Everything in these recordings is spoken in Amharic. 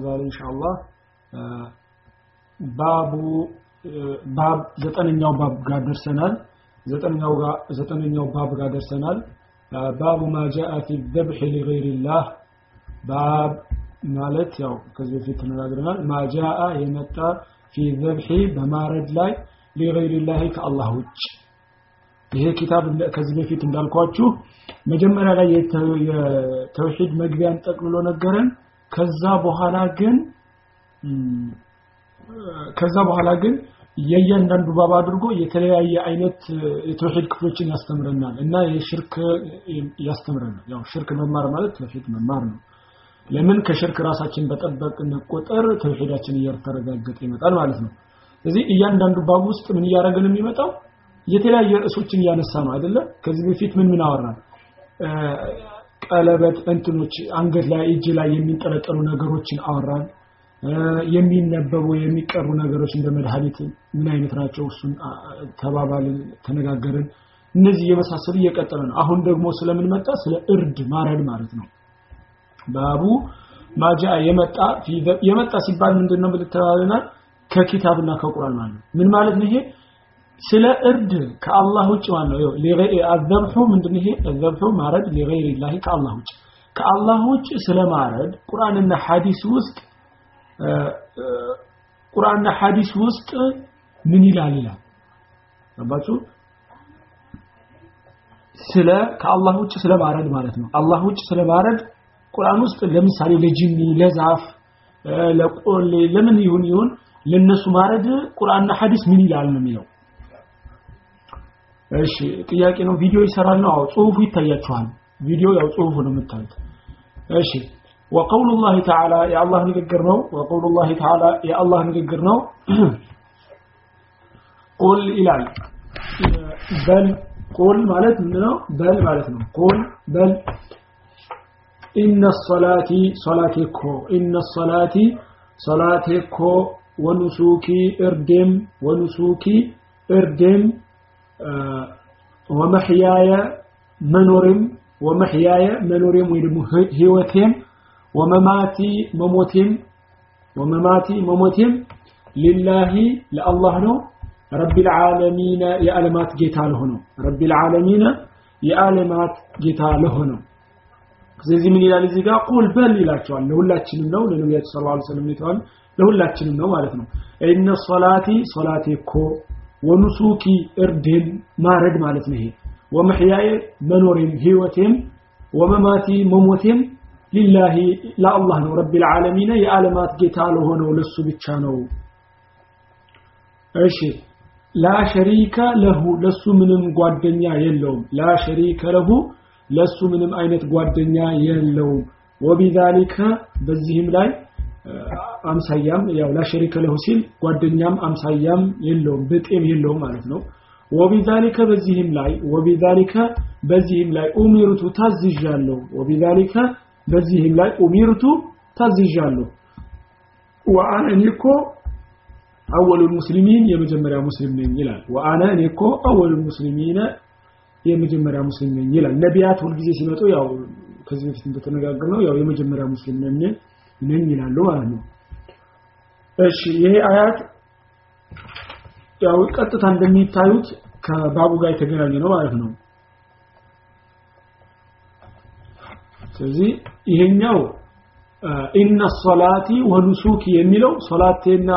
ዛሬ ኢንሻአላህ ባቡ ባብ ዘጠነኛው ባብ ጋር ደርሰናል። ዘጠነኛው ጋር ዘጠነኛው ባብ ጋር ደርሰናል። ባቡ ማጃአ ጃአ ፊ ዘብሕ ሊገይሪላህ። ባብ ማለት ያው ከዚህ በፊት ተነጋግረናል። ማ የመጣ ፊ ዘብሒ በማረድ ላይ ሊገይሪላህ ከአላህ ውጭ። ይሄ ኪታብ ከዚህ በፊት እንዳልኳችሁ መጀመሪያ ላይ የተውሂድ መግቢያን ጠቅልሎ ነገረን። ከዛ በኋላ ግን ከዛ በኋላ ግን የእያንዳንዱ ባብ አድርጎ የተለያየ አይነት የተውሂድ ክፍሎችን ያስተምረናል እና የሽርክ ያስተምረናል። ያው ሽርክ መማር ማለት ተውሂድ መማር ነው። ለምን? ከሽርክ ራሳችን በጠበቅን ቁጥር ተውሂዳችን እየተረጋገጠ ይመጣል ማለት ነው። ስለዚህ እያንዳንዱ ባብ ውስጥ ምን እያደረገ ነው የሚመጣው? የተለያየ ርዕሶችን እያነሳ ነው አይደለ? ከዚህ በፊት ምን ምን አወራን ቀለበት እንትኖች አንገት ላይ እጅ ላይ የሚንጠለጠሉ ነገሮችን አወራን። የሚነበቡ የሚቀሩ ነገሮች እንደ መድኃኒት ምን አይነት ናቸው? እሱን ተባባልን ተነጋገርን። እነዚህ የመሳሰሉ እየቀጠለ ነው። አሁን ደግሞ ስለምን መጣ? ስለ እርድ ማረድ ማለት ነው። ባቡ ማጃ የመጣ የመጣ ሲባል ምንድነው ብልተባለናል ከኪታብና ከቁርአን ማለት ምን ማለት ነው ይሄ ስለ እርድ ከአላህ ውጭ ማለት ነው አዘብሑ ምንድነው ይሄ? አዘብሑ ማረድ ለገይር ላህ ከአላህ ውጭ። ከአላህ ውጭ ስለ ማረድ ቁርአንና ሐዲስ ውስጥ ቁርአንና ሐዲስ ውስጥ ምን ይላል ይላል? ገባችሁ? ስለ ከአላህ ውጭ ስለ ማረድ ማለት ነው። አላህ ውጭ ስለ ማረድ ቁርአን ውስጥ ለምሳሌ ለጂኒ ለዛፍ ለቆሌ ለምን ይሁን ይሁን ለነሱ ማረድ ቁርአንና ሐዲስ ምን ይላል ነው የሚለው እሺ ጥያቄ ነው ቪዲዮ ይሰራል ነው አዎ ጽሁፉ ይታያችኋል ቪዲዮ ያው ጽሁፉ ነው የምታዩት እሺ وقول الله تعالى يا الله نذكر نو وقول الله تعالى يا الله نذكر نو قل إلى بل قل مالت منه بل مالت منه قل بل إن الصلاة صلاتكو إن الصلاة صلاتكو ونسوكي اردم ونسوكي اردم ወመሕያየ መኖሬም ወመሕያየ መኖሬም ወይ ደግሞ ህይወቴም ወመማቲ መሞቴም ወመማቲ መሞቴም ሊላሂ ለአላህ ነው። ረቢል ዓለሚነ የዓለማት ጌታ ለሆነው ረቢል ዓለሚነ የዓለማት ጌታ ለሆነው ስለዚህ ምን ይላል እዚህ ጋር? ቁል በል ይላቸዋል። ለሁላችንም ነው። ለነቢያችን ስለ ላ ስለም ለሁላችንም ነው ማለት ነው። እነ ሶላቲ ሶላቴ እኮ ወኑሱኪ እርድን ማረድ ማለት ነው ይሄ። ወመሕያዬ መኖሬም ህይወቴም ወመማቲ መሞቴም ሊላሂ ለአላህ ነው። ረቢል ዓለሚን የዓለማት ጌታ ለሆነው ለሱ ብቻ ነው። እሺ ላ ለሁ ለሱ ምንም ጓደኛ የለውም። ላ ለሁ ለሱ ምንም አይነት ጓደኛ የለውም። ወቢዛሊከ በዚህም ላይ አምሳያም ያው ላ ሸሪከ ለሁ ሲል ጓደኛም አምሳያም የለውም ብጤም የለውም ማለት ነው። ወቢዛሊከ በዚህም ላይ ወቢዛሊከ በዚህም ላይ ኡሚርቱ ታዝዣለሁ። ወቢዛሊከ በዚህም ላይ ኡሚርቱ ታዝዣለሁ። ወአነ እኔ እኮ አወሉ ሙስሊሚን የመጀመሪያ ሙስሊም ነኝ ይላል። ወአነ እኔ እኮ አወሉ ሙስሊሚን የመጀመሪያ ሙስሊም ነኝ ይላል። ነቢያት ሁልጊዜ ሲመጡ ያው ከዚህ በፊት እንደተነጋገር ነው ያው የመጀመሪያ ሙስሊም ነኝ ነኝ ይላሉ ማለት ነው። እሺ ይሄ አያት ያው ቀጥታ እንደሚታዩት ከባቡ ጋር የተገናኘ ነው ማለት ነው። ስለዚህ ይሄኛው ኢነ ሶላቲ ወኑሱኪ የሚለው ሶላቴና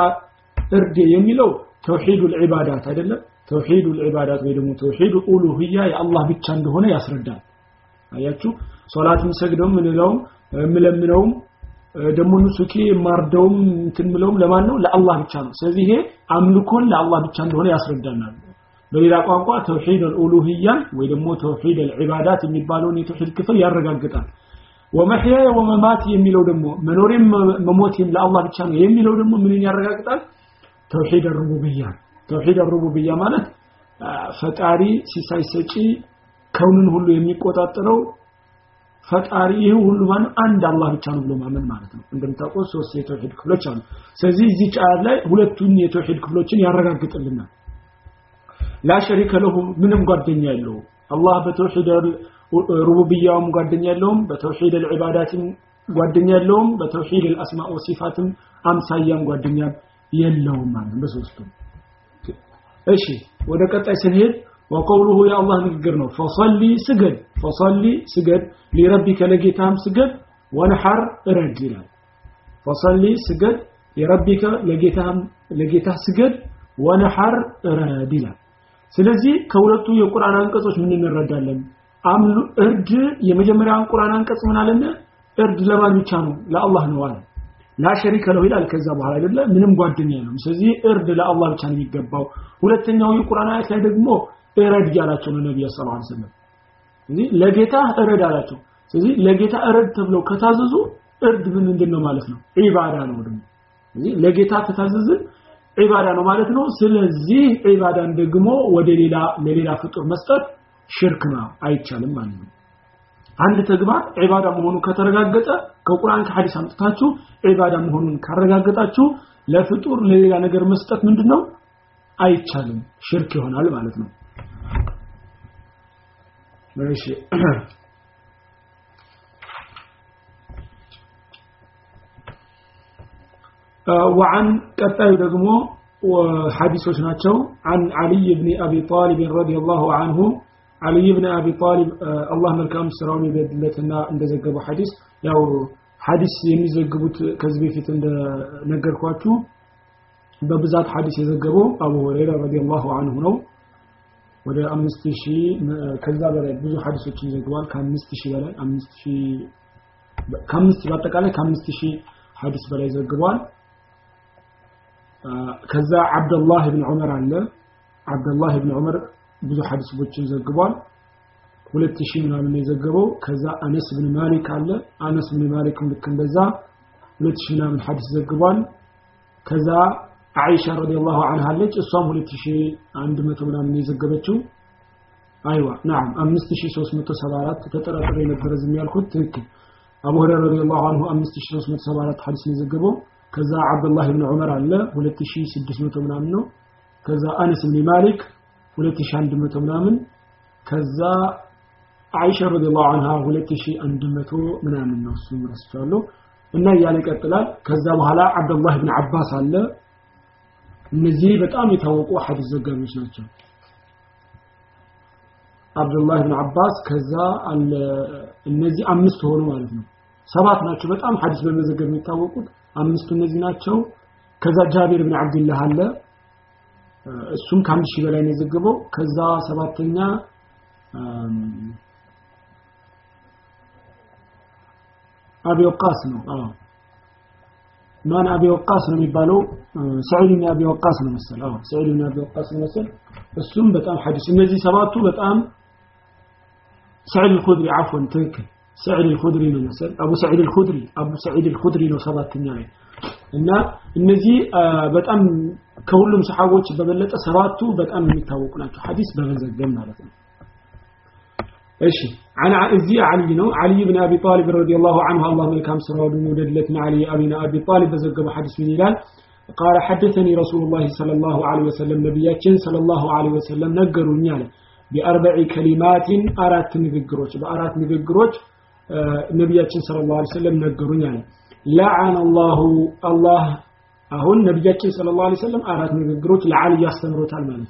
እርዴ የሚለው ተውሂዱ ልዕባዳት አይደለም? ተውሂዱ ልዕባዳት ወይ ደግሞ ተውሂዱ ኡሉህያ የአላህ ብቻ እንደሆነ ያስረዳል። አያችሁ ሶላት ምሰግደውም ምንለውም ምለምነውም ደግሞ ኑሱኪ ማርደውም እንትን ምለውም ለማን ነው? ለአላህ ብቻ ነው። ስለዚህ ይሄ አምልኮን ለአላህ ብቻ እንደሆነ ያስረዳናል። በሌላ ቋንቋ ተውሂድ አልኡሉህያን ወይ ደግሞ ተውሂድ አልዒባዳት የሚባለውን የተውሂድ ክፍል ያረጋግጣል። ወመሕያየ ወመማት የሚለው ደግሞ መኖሬም መሞቴም ለአላህ ብቻ ነው የሚለው ደግሞ ምንን ያረጋግጣል? ተውሂድ አልሩቡብያ። ተውሂድ አልሩቡብያ ማለት ፈጣሪ ሲሳይ ሰጪ ከውንን ሁሉ የሚቆጣጠረው ፈጣሪ ይህ ሁሉ ማን? አንድ አላህ ብቻ ነው ብሎ ማመን ማለት ነው። እንደምታውቀው ሶስት የተውሂድ ክፍሎች አሉ። ስለዚህ እዚህ ጫፍ ላይ ሁለቱን የተውሂድ ክፍሎችን ያረጋግጥልናል። ላ ሸሪከ ለሁ ምንም ጓደኛ የለውም። አላህ በተውሂድ ሩቡብያውም ጓደኛ የለውም በተውሂድ ልዕባዳትም ጓደኛ የለውም በተውሂድ ልአስማ ወሲፋትም አምሳያም ጓደኛ የለውም ማለት በሶስቱም። እሺ ወደ ቀጣይ ስንሄድ ወቀውሉሁ የአላህ ንግግር ነው ፈሰሊ ስገድ ፈሰሊ ስገድ ሊረቢከ ለጌታም ስገድ ወንሐር እረድ ይላል ፈሰሊ ስገድ ሊረቢከ ለጌታም ለጌታ ስገድ ወንሐር እረድ ይላል ስለዚህ ከሁለቱ የቁርአን አንቀጾች ምን እንረዳለን? አምሉ እርድ የመጀመሪያውን ቁርአን አንቀጽ ምን አለና እርድ ለማን ብቻ ነው? ለአላህ ነው አለ። ላ ሸሪከ ለሁ ይላል። ከዛ በኋላ አይደለ? ምንም ጓደኛ የለም ስለዚህ እርድ ለአላህ ብቻ ነው የሚገባው። ሁለተኛው የቁርአን አያት ላይ ደግሞ እረድ እያላቸው ነው ነብዩ ሰለላሁ ዐለይሂ ወሰለም። ስለዚህ ለጌታ እረድ አላቸው። ስለዚህ ለጌታ እረድ ተብለው ከታዘዙ እርድ ምን ምንድነው ማለት ነው? ዒባዳ ነው ደግሞ። ስለዚህ ለጌታ ከታዘዝን ዒባዳ ነው ማለት ነው። ስለዚህ ዒባዳን ደግሞ ወደ ሌላ ለሌላ ፍጡር መስጠት ሽርክ ነው አይቻልም ማለት ነው። አንድ ተግባር ዒባዳ መሆኑ ከተረጋገጠ ከቁርአን ከሐዲስ አምጥታችሁ ዒባዳ መሆኑን ካረጋገጣችሁ ለፍጡር ለሌላ ነገር መስጠት ምንድነው? አይቻልም ሽርክ ይሆናል ማለት ነው እሺ وعن ቀጣዩ ደግሞ ሐዲሶች ናቸው عن علي بن ابي طالب رضي الله عنه علي بن ابي طالب الله መልካም ስራውን ይበድለትና እንደዘገበው ሐዲስ ያው ሐዲስ የሚዘግቡት ከዚህ በፊት እንደነገርኳችሁ በብዛት ሐዲስ የዘገበው አቡ ሁረይራ ረዲየላሁ ዐንሁ ነው ወደ አምስት ሺህ ከዛ በላይ ብዙ ሐዲሶችን ይዘግባል ከአምስት ሺህ በላይ አምስት ሺህ ከአምስት በአጠቃላይ ከአምስት ሺህ ሐዲስ በላይ ዘግቧል። ከዛ አብደላህ ብን ዑመር አለ። አብደላህ ብን ዑመር ብዙ ሐዲሶችን ዘግቧል። ሁለት ሺህ ምናምን የዘገበው። ከዛ አነስ ብን ማሊክ አለ። አነስ ብን ማሊክም ልክ እንደዛ ሁለት ሺህ ምናምን ሐዲስ ዘግቧል። ከዛ አይሻ ረዲየላሁ ዐንሃ አለች። እሷም 2100 ምናምን የዘገበችው። አይዋ ናም 5374 ተጠራጥሬ ነበር ዝም ያልኩት። ትክክል። አቡ ሁረይራ ረዲየላሁ ዐንሁ 5374 ሐዲስ ነው የዘገበው። ከዛ አብዱላህ ኢብኑ ዑመር አለ 2600 ምናምን ነው። ከዛ አነስ ብን ማሊክ 2100 ምናምን። ከዛ አይሻ ረዲየላሁ ዐንሃ 2100 ምናምን ነው እሱም ረስቻለሁ። እና እያለ ይቀጥላል። ከዛ በኋላ አብዱላህ ኢብኑ አባስ አለ እነዚህ በጣም የታወቁ ሐዲስ ዘጋቢዎች ናቸው። አብዱላህ ብን አባስ ከዛ እነዚህ አምስት ሆኑ ማለት ነው። ሰባት ናቸው። በጣም ሐዲስ በመዘገብ የሚታወቁት አምስቱ እነዚህ ናቸው። ከዛ ጃቢር ብን አብድላህ አለ። እሱም ከአንድ ሺህ በላይ ነው የዘገበው። ከዛ ሰባተኛ አቢ ወቃስ ነው። አዎ أنا أبي وقاص لم يبالو سعيد بن أبي وقاص لم يسأل أو سعيد بن أبي وقاص لم يسأل السم بتأم حديث. النزي سباتو بتأم سعيد الخدري عفوا تلك سعيد الخدري لم يسأل أبو سعيد الخدري أبو سعيد الخدري لو سبات النعي إن النزي بتأم كولم سحوج ببلت سباتو بتأم متوقنا حديث بغنزة جمع رتم إيشي أنا ازي علي نو علي بن أبي طالب رضي الله عنه الله ملك امسر لتن علي ابينا أبي طالب بزرق حدث من الان قال حدثني رسول الله صلى الله عليه وسلم نبياتين صلى الله عليه وسلم نقروا نيانا يعني بأربع كلمات ارات نبقروش بارات نبقروش آه، نبياتين صلى الله عليه وسلم نقروا نيانا يعني. لعن الله الله أهون نبياتين صلى الله عليه وسلم ارات نبقروش لعلي يستمروا تعالى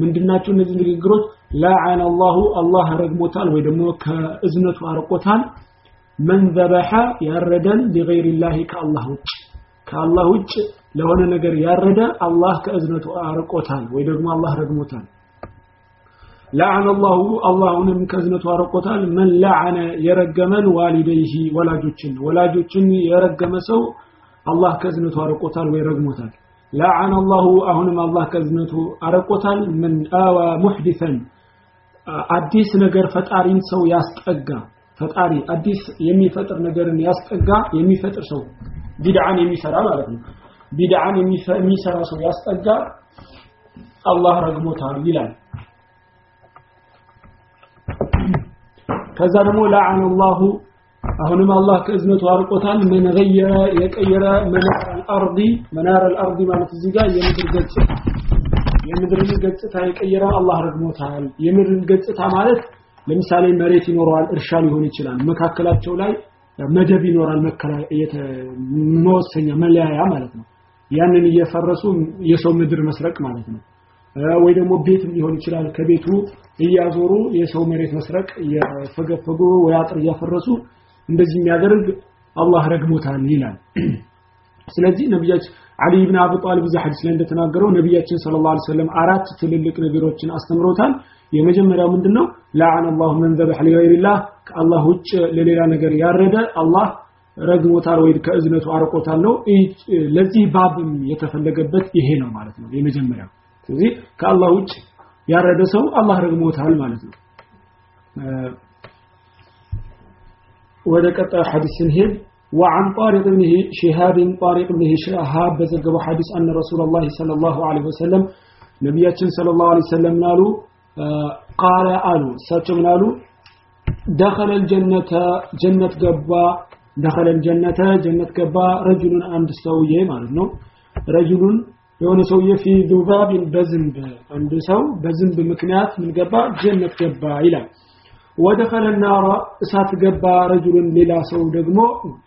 من دمناتون نزل نبقروش ላዓነ አላሁ አላህ ረግሞታል ወይ ደግሞ ከእዝነቱ አርቆታል። መን ዘበሐ ያረደን ቢገይሪላሂ ከአላህ ውጭ። ከአላህ ውጭ ለሆነ ነገር ያረደ አላህ ከእዝነቱ አርቆታል ወይ ደግሞ አላህ ረግሞታል። لعن الله اللهንም ከዝነቱ አርቆታል። من لعن የረገመን والديه ወላጆችን። ወላጆችን የረገመ ሰው አላህ ከዝነቱ አርቆታል لعن الله አሁንም አላህ ከዝነቱ አርቆታል። من آوى محدثا አዲስ ነገር ፈጣሪን ሰው ያስጠጋ ፈጣሪ አዲስ የሚፈጥር ነገርን ያስጠጋ የሚፈጥር ሰው ቢድዓን የሚሰራ ማለት ነው። ቢድዓን የሚሰራ ሰው ያስጠጋ አላህ ረግሞታል ይላል። ከዛ ደግሞ ለዓን አላሁ አሁንም አላህ ከእዝነቱ አርቆታል። ምን ገየረ የቀየረ መናር አልአርዲ መናር አልአርዲ ማለት እዚህ ጋር የምድር ገጽ የምድርን ገጽታ የቀየረ አላህ ረግሞታል የምድርን ገጽታ ማለት ለምሳሌ መሬት ይኖረዋል እርሻ ሊሆን ይችላል መካከላቸው ላይ መደብ ይኖራል መወሰኛ መለያያ ማለት ነው። ያንን እየፈረሱ የሰው ምድር መስረቅ ማለት ነው። ወይ ደግሞ ቤትም ሊሆን ይችላል ከቤቱ እያዞሩ የሰው መሬት መስረቅ እየፈገፈጉ ወይ አጥር እያፈረሱ እንደዚህ የሚያደርግ አላህ ረግሞታል ይላል። ስለዚህ ነቢያችን አሊ ብን አቢ ጣሊብ እዛ ሐዲስ ላይ እንደተናገረው ነቢያችን ሰለላሁ ዐለይሂ ወሰለም አራት ትልልቅ ነገሮችን አስተምሮታል። የመጀመሪያው ምንድነው? ለዓነ አላሁ መን ዘበሐ ሊገይሪላህ ከአላህ ውጭ ለሌላ ነገር ያረደ አላህ ረግሞታል ወይ ከእዝነቱ አርቆታል ነው። ለዚህ ባብም የተፈለገበት ይሄ ነው ማለት ነው የመጀመሪያው። ስለዚህ ከአላህ ውጭ ያረደ ሰው አላህ ረግሞታል ማለት ነው። ወደ ቀጣዩ ሐዲስ ስንሄድ وعن طارق بن شهاب طارق بن شهاب بزقوا حديث أن رسول الله صلى الله عليه وسلم نبياتنا صلى الله عليه وسلم نالوا قال قالوا ساتم نالوا دخل الجنة جنة قبا دخل الجنة جنة قبا رجل عند سوية مالنا رجل የሆነ ሰውዬ ፊ ذباب በዝንብ አንድ ሰው በዝንብ ምክንያት ምን ገባ ጀነት ገባ ይላል ወደኸለ ናራ እሳት ገባ ረጁልን ሌላ ሰው ደግሞ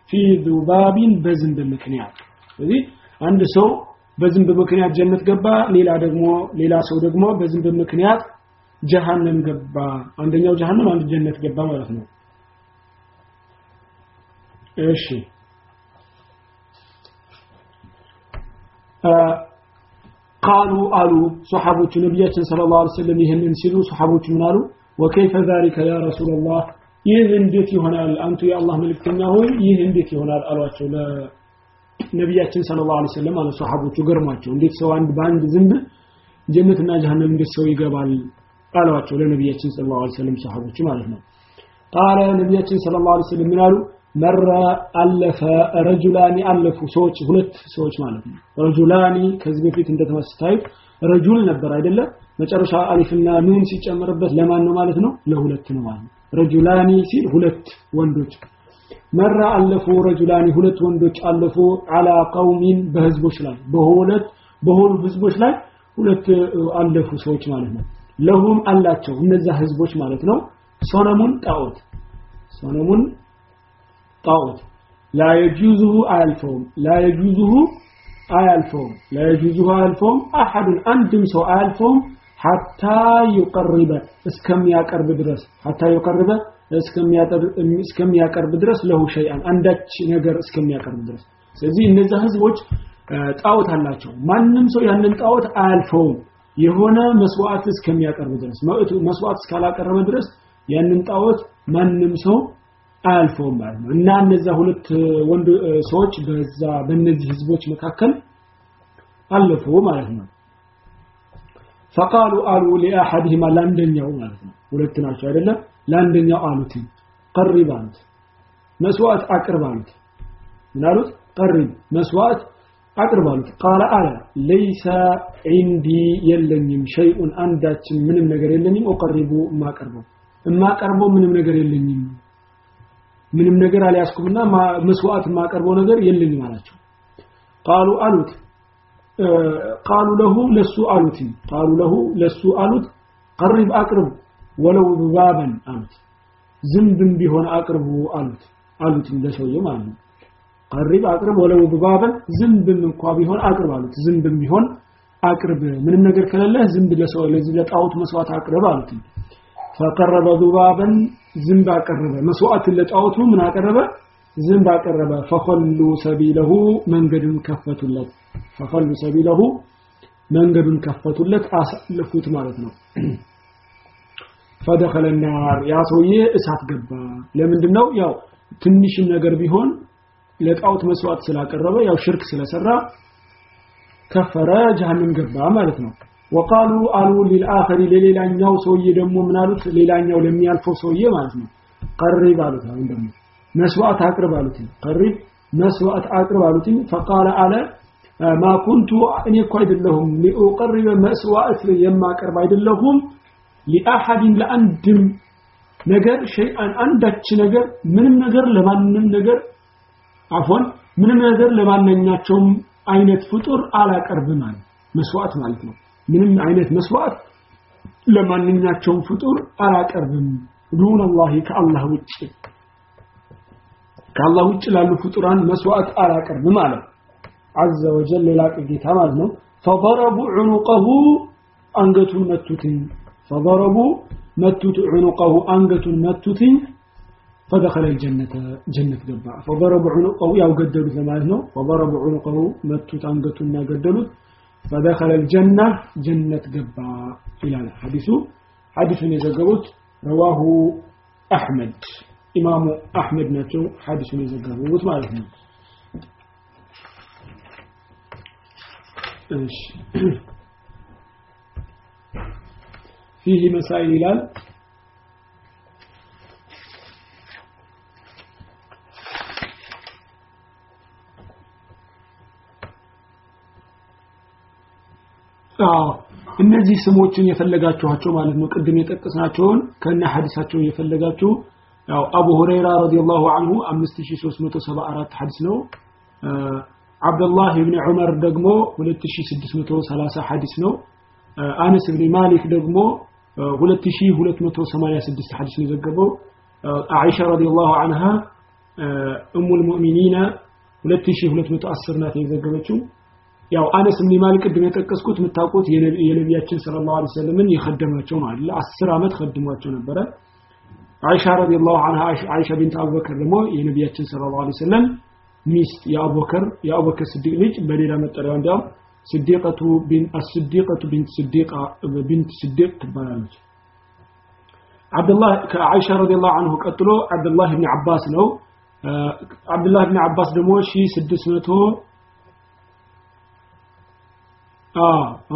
ፊ ዙባቢን በዝንብ ምክንያት። ስለዚህ አንድ ሰው በዝንብ ምክንያት ጀነት ገባ ሌላ ደግሞ ሌላ ሰው ደግሞ በዝንብ ምክንያት ጀሃነም ገባ። አንደኛው ጀሃነም አንድ ጀነት ገባ ማለት ነው። እሺ። ቃሉ አሉ ሶሐቦቹ ነቢያችን صلى الله عليه وسلم ይህንን ሲሉ ሶሐቦቹ ምን አሉ? وكيف ذلك يا رسول الله? ይህ እንዴት ይሆናል? አንቱ የአላህ መልእክተኛ ሆይ ይህ እንዴት ይሆናል? አሏቸው። ለነቢያችን صلى الله عليه وسلم አለ ሶሐቦቹ ገርሟቸው። እንዴት ሰው አንድ በአንድ ዝንብ ጀነትና ጀሃነም እንዴት ሰው ይገባል? አሏቸው ለነቢያችን صلى الله عليه وسلم ሶሐቦቹ ማለት ነው። قال ነቢያችን صلى الله عليه وسلم ምን አሉ? مر አለፈ رجلان አለፉ ሰዎች ሁለት ሰዎች ማለት ነው። ረጁላኒ ከዚህ በፊት እንደተመሰታዩት ረጁል ነበር አይደለ መጨረሻ አሊፍና ኑን ሲጨመርበት ለማን ነው ማለት ነው? ለሁለት ነው ማለት ረጁላኒ ሲል ሁለት ወንዶች መራ አለፉ። ረጁላኒ ሁለት ወንዶች አለፉ። አላ ቀውሚን በህዝቦች ላይ በሁለት በሆኑ ህዝቦች ላይ ሁለት አለፉ ሰዎች ማለት ነው። ለሁም አላቸው እነዛ ህዝቦች ማለት ነው። ሶነሙን ጣዖት ሶነሙን ጣዖት። ላ የጁዙሁ አያልፈውም ላ የጁዙሁ አያልፈውም ላ የጁዙሁ አያልፈውም። አሐዱን አንድም ሰው አያልፈውም ሐታ ይቀርበ እስከሚያቀርብ ድረስ ሐታ ይቀርበ እስከሚያቀርብ ድረስ ለሁ ሸይአን አንዳች ነገር እስከሚያቀርብ ድረስ። ስለዚህ እነዛ ህዝቦች ጣዖት አላቸው። ማንም ሰው ያንን ጣዖት አያልፈውም። የሆነ መስዋዕት እስከሚያቀርብ ድረስ መስዋዕት እስካላቀረበ ድረስ ያንን ጣዖት ማንም ሰው አያልፈውም ማለት ነው። እና እነዛ ሁለት ወንድ ሰዎች በዛ በእነዚህ ህዝቦች መካከል አለፉ ማለት ነው ፈቃሉ አሉ ሊአሐድህማ ለአንደኛው ማለት ነው። ሁለት ናቸው አይደለም ለአንደኛው አሉት። ቀሪብ አሉት። መስዋዕት አቅርብ አሉት። ምን አሉት? ቀሪብ። መስዋዕት አቅርብ አሉት። ቃለ አለ ለይሰ ዒንዲ የለኝም ሸይኡን አንዳችን ምንም ነገር የለኝም ኦቀሪቡ የማቀርበው የማቀርበው ምንም ነገር የለኝም። ምንም ነገር አልያዝኩምና መስዋዕት የማቀርበው ነገር የለኝም አላቸው። ቃሉ አሉት ቃሉ ለሁ ለሱ አሉት ቃሉ ለሁ ለሱ አሉት ቀሪብ አቅርብ ወለው ባበን አሉት። ዝንብም ቢሆን አቅርቡ አሉት አሉት ለሰውየው ማለት ነው። ቀሪብ አቅርብ ወለው ባበን ዝንብም እንኳ ቢሆን አቅርብ አሉት። ዝንብም ቢሆን አቅርብ። ምንም ነገር ከሌለ ዝንብ ለሰው ለዚህ ለጣዖት መስዋዕት አቅርብ አሉት ፈቀረበ ዙባበን ዝንብ አቀረበ። መስዋዕትን ለጣዖቱ ምን አቀረበ? ዝንብ አቀረበ ፈኸሉ ሰቢለሁ መንገድን ከፈቱለት። ፈኸሉ ሰቢለሁ መንገዱን ከፈቱለት አሳለፉት ማለት ነው። ፈደኸለ ናር ያ ሰውዬ እሳት ገባ። ለምንድን ነው ያው ትንሽም ነገር ቢሆን ለጣውት መስዋዕት ስላቀረበ ያው ሽርክ ስለሰራ ከፈረ ጀሃነም ገባ ማለት ነው። ወቃሉ አሉ ሊልአኸሪ ለሌላኛው ሰውዬ ደግሞ ምን ሌላኛው ለሚያልፈው ሰውዬ ማለት ነው። ቀሪብ አሉት አሁን ደግሞ መስዋዕት አቅርብ አሉት ቀሪብ መስዋዕት አቅርብ አሉት ፈቃለ አለ ማ ኩንቱ እኔ እኮ አይደለሁም። ሊኡቀርበ መስዋዕት የማቀርብ አይደለሁም። ሊአሐድን ለአንድም ነገር ሸይአን አንዳች ነገር ምንም ነገር ለማንም ነገር አፎን ምንም ነገር ለማንኛቸውም አይነት ፍጡር አላቀርብም ማለት መስዋዕት ማለት ነው። ምንም አይነት መስዋዕት ለማንኛቸውም ፍጡር አላቀርብም። ዱን አላህ ከአላህ ውጭ ከአላህ ውጭ ላሉ ፍጡራን መስዋዕት አላቀርብም አለ። አዘ ወጀል የላቀ ጌታ ማለት ነው። ፈበረቡ ዑኑቀሁ አንገቱን መቱትኝ። ፈበረቡ መቱት ዑኑቀሁ አንገቱን መቱትኝ። فدخل الجنة جنة جبا فضربوا عنقه أو قدلوا ثمانه فضرب عنقه متوا تانقتوا قدلوا فدخل الجنة جنة جبا إلى حديثه حديث يزقبت رواه أحمد ኢማሙ አህመድ ናቸው። ሐዲሱን የዘገቡት ማለት ነው። እሺ። ፊህ መሳይል ይላል። እነዚህ ስሞችን የፈለጋችኋቸው ማለት ነው። ቅድም የጠቀስናቸውን ከነ ሀዲሳቸው እየፈለጋችሁ ያው አቡ ሁረይራ ረዲየላሁ ዐንሁ 5374 ሐዲስ ነው። አብዱላህ ኢብኑ ዑመር ደግሞ 2630 ሐዲስ ነው። አነስ ኢብኑ ማሊክ ደግሞ 2286 ሐዲስ ነው የዘገበው። አይሻ رضي الله عنها أم المؤمنين 2210 ናት የዘገበችው። ያው አነስ ኢብኑ ማሊክ ቅድም የጠቀስኩት የምታውቁት የነቢያችን صلى الله عليه وسلم ን የኸደማቸው ነው አይደል? 10 ዓመት ኸድሟቸው ነበረ አይሻ رضي الله عنها አይሻ ቢንት አቡበከር ደግሞ የነቢያችን صلى الله عليه وسلم ሚስት የአቡበከር የአቡበከር ስዲቅ ልጅ በሌላ መጠሪያው እንዲያውም صديقة الصديقة بنت صديقة بنت صديق ትባላለች። አብዱላህ ከአይሻ رضي الله عنها ቀጥሎ አብዱላህ ኢብኑ አባስ ነው። አብዱላህ ኢብኑ አባስ ደግሞ 1600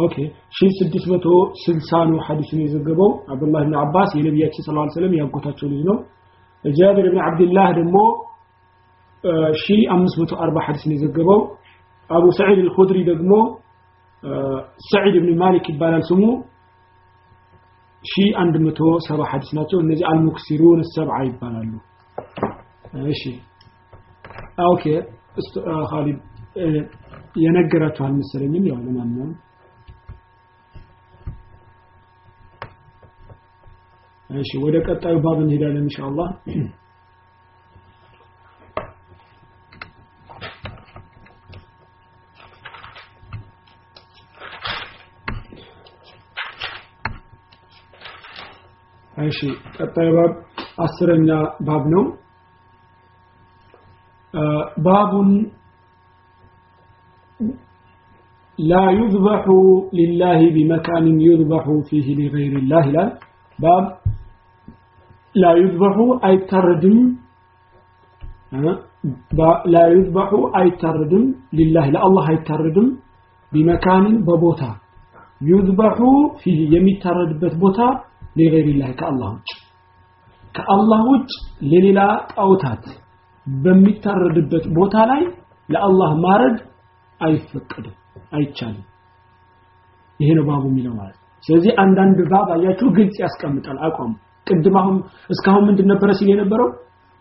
okay። 1660 ነው ሐዲሱን የዘገበው። አብዱላህ ኢብኑ አባስ የነቢያችን عليه وسلم ያጎታቸው ልጅ ነው። ጃብር ኢብኑ አብዱላህ ደግሞ 1540 ሐዲስ ነው የዘገበው። አቡ ሰዒድ አልኹድሪ ደግሞ ሰዒድ ኢብኑ ማሊክ ይባላል ስሙ። 1170 ሐዲስ ናቸው። እነዚህ المكثرون السبعة ይባላሉ። እሺ። okay። ኻሊድ የነገራችሁ አልመሰለኝም። ያው ለማንኛውም እሺ ወደ ቀጣዩ ባብ እንሄዳለን ኢንሻአላህ። እሺ ቀጣዩ ባብ አስረኛ ባብ ነው። ባቡን لا يذبح لله بمكان يذبح فيه لغير الله لا باب لا يذبح أي تردم لا يذبح أي تردم لله لا الله أي تردم بمكان ببوتا يذبح فيه يمي ترد بوتا لغير الله كالله كالله وجه للا أوتات በሚታረድበት ቦታ ላይ ለአላህ ማረድ አይፈቀድም አይቻልም። ይሄ ነው ባቡ የሚለው ማለት ስለዚህ አንዳንድ ባብ አያችሁ ግልጽ ያስቀምጣል አቋም ቅድም አሁን እስካሁን ምንድን ነበረ ሲል የነበረው?